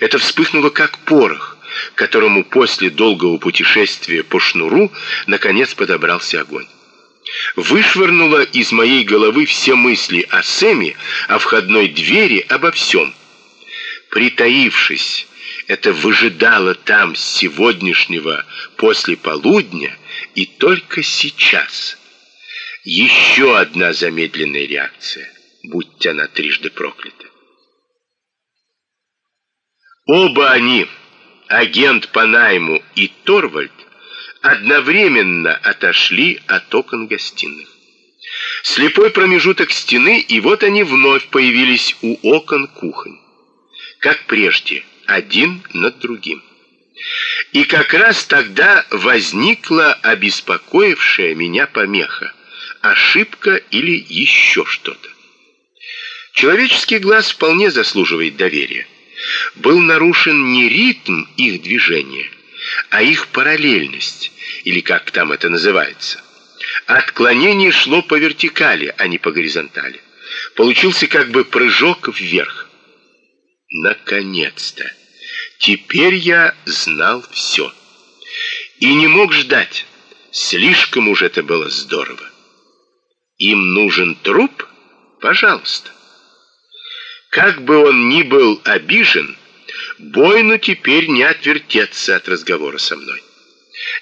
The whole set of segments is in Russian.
Это вспыхнуло как порох, которому после долгого путешествия по шнуру наконец подобрался огонь. Вышвырнуло из моей головы все мысли о Сэме, о входной двери, обо всем. Притаившись, это выжидало там с сегодняшнего после полудня и только сейчас. Еще одна замедленная реакция, будь она трижды проклята. Оба они, агент по найму и Торвальд, одновременно отошли от окон гостиных. Слепой промежуток стены, и вот они вновь появились у окон кухонь. Как прежде, один над другим. И как раз тогда возникла обеспокоившая меня помеха, ошибка или еще что-то. Человеческий глаз вполне заслуживает доверия был нарушен не ритм их движения, а их параллельность, или как там это называется. Отклонение шло по вертикали, а не по горизонтали. Получился как бы прыжок вверх. Наконец-то! Теперь я знал все. И не мог ждать. Слишком уж это было здорово. Им нужен труп? Пожалуйста. Как бы он ни был обижен, Бойну теперь не отвертеться от разговора со мной.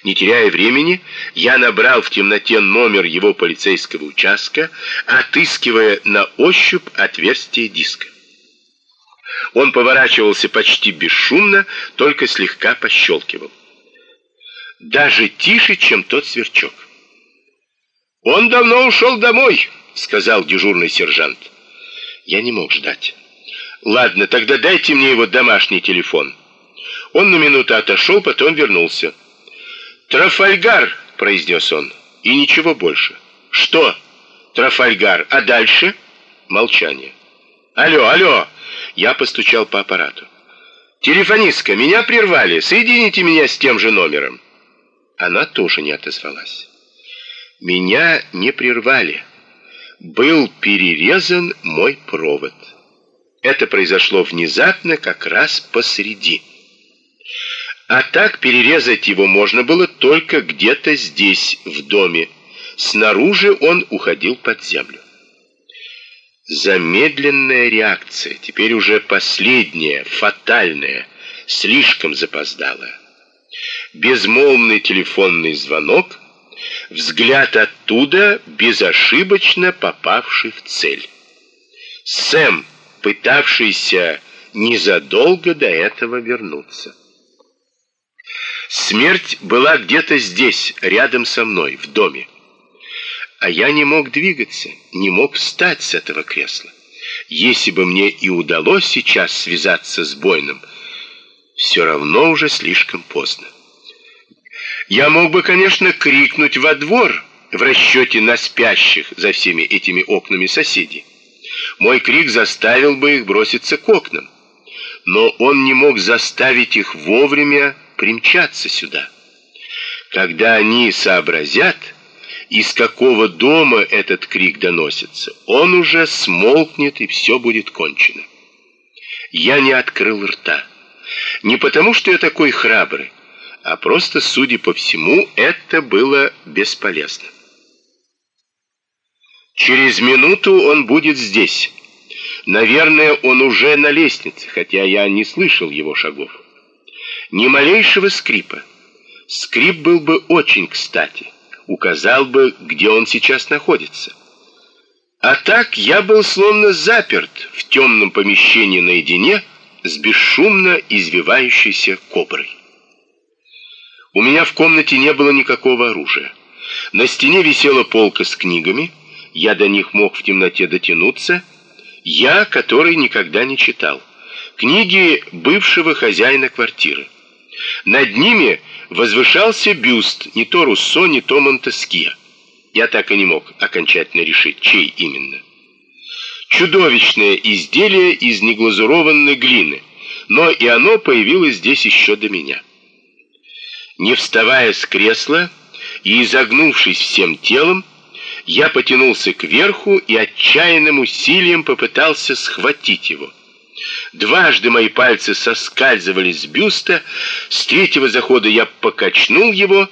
Не теряя времени, я набрал в темноте номер его полицейского участка, отыскивая на ощупь отверстие диска. Он поворачивался почти бесшумно, только слегка пощелкивал. Даже тише, чем тот сверчок. «Он давно ушел домой», — сказал дежурный сержант. Я не мог ждать. Ладно, тогда дайте мне его домашний телефон. Он на минуту отошел, потом вернулся. Трафальгар, произнес он, и ничего больше. Что? Трафальгар. А дальше? Молчание. Алло, алло. Я постучал по аппарату. Телефонистка, меня прервали. Соедините меня с тем же номером. Она тоже не отозвалась. Меня не прервали. Был перерезан мой провод. Это произошло внезапно, как раз посреди. А так перерезать его можно было только где-то здесь, в доме. Снаружи он уходил под землю. Замедленная реакция, теперь уже последняя, фатальная, слишком запоздалая. Безмолвный телефонный звонок, взгляд оттуда, безошибочно попавший в цель. Сэм пытавшийся незадолго до этого вернуться. Смерть была где-то здесь, рядом со мной, в доме. А я не мог двигаться, не мог встать с этого кресла. Если бы мне и удалось сейчас связаться с Бойным, все равно уже слишком поздно. Я мог бы, конечно, крикнуть во двор в расчете на спящих за всеми этими окнами соседей. Мой крик заставил бы их броситься к окнам. Но он не мог заставить их вовремя примчаться сюда. Когда они сообразят, из какого дома этот крик доносится, он уже смолкнет и все будет кончено. Я не открыл рта. Не потому, что я такой храбрый, а просто, судя по всему, это было бесполезно. Через минуту он будет здесь. Наверное, он уже на лестнице, хотя я не слышал его шагов. Ни малейшего скрипа. Скрип был бы очень кстати. Указал бы, где он сейчас находится. А так я был словно заперт в темном помещении наедине с бесшумно извивающейся коброй. У меня в комнате не было никакого оружия. На стене висела полка с книгами, я до них мог в темноте дотянуться, я, который никогда не читал. Книги бывшего хозяина квартиры. Над ними возвышался бюст не то Руссо, не то Монтескье. Я так и не мог окончательно решить, чей именно. Чудовищное изделие из неглазурованной глины, но и оно появилось здесь еще до меня. Не вставая с кресла и изогнувшись всем телом, я потянулся кверху и отчаянным усилием попытался схватить его. Дважды мои пальцы соскальзывали с бюста, с третьего захода я покачнул его,